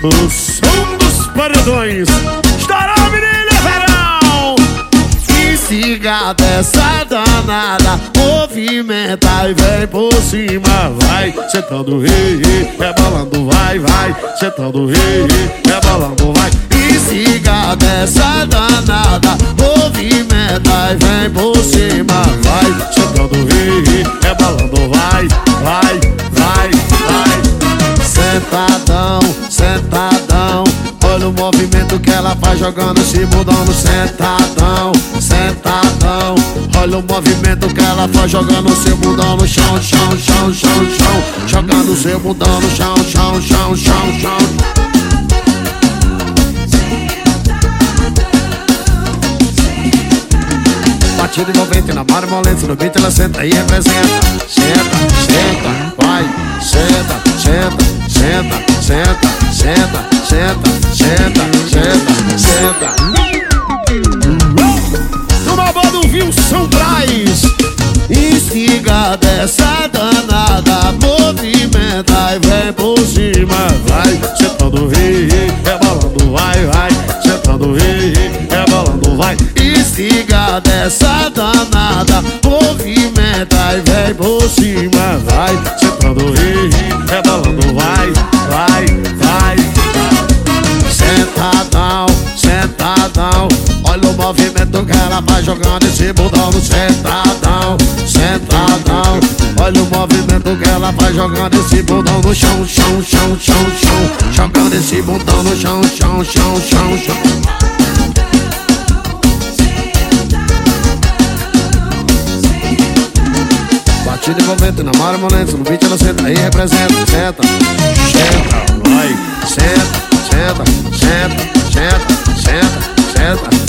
O som dos paredões. Estará menina verão. E siga dessa danada. Movimenta e vem por cima. Vai, sentando rei, rebolando vai, vai. Sentando rei, rebolando vai. E siga dessa danada. Movimenta e vem por cima. Vai, sentando rei, rebolando vai, vai, vai, vai. Sentadão, sentadão. Olha o movimento que ela faz jogando esse bundão no sentadão, sentadão. Olha o movimento que ela faz jogando seu bundão no chão, chão, chão, chão, chão. Jogando seu bundão no chão, chão, chão, chão, chão. Batido envolvente na mar molente no beat ela senta e representa. Senta, senta, senta, senta, senta, senta, Numa banda viu São Traz Instiga dessa danada Movimenta e vem por cima. Vai, sentando rei, rebolando vai, vai. Sentando rei, rebolando vai. Instiga dessa danada Movimenta e vem por cima movimento que ela vai jogando esse bundão no sentadão, sentadão. Olha o movimento que ela vai jogando esse bundão no chão, chão, chão, chão, chão. Jogando esse bundão no chão, chão, chão, chão, chão. De envolvente, namora molente, no beat ela senta aí, representa, senta, senta, vai, senta, senta, senta, senta, senta, senta.